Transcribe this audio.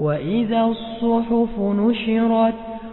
وإذا الصحف نشرت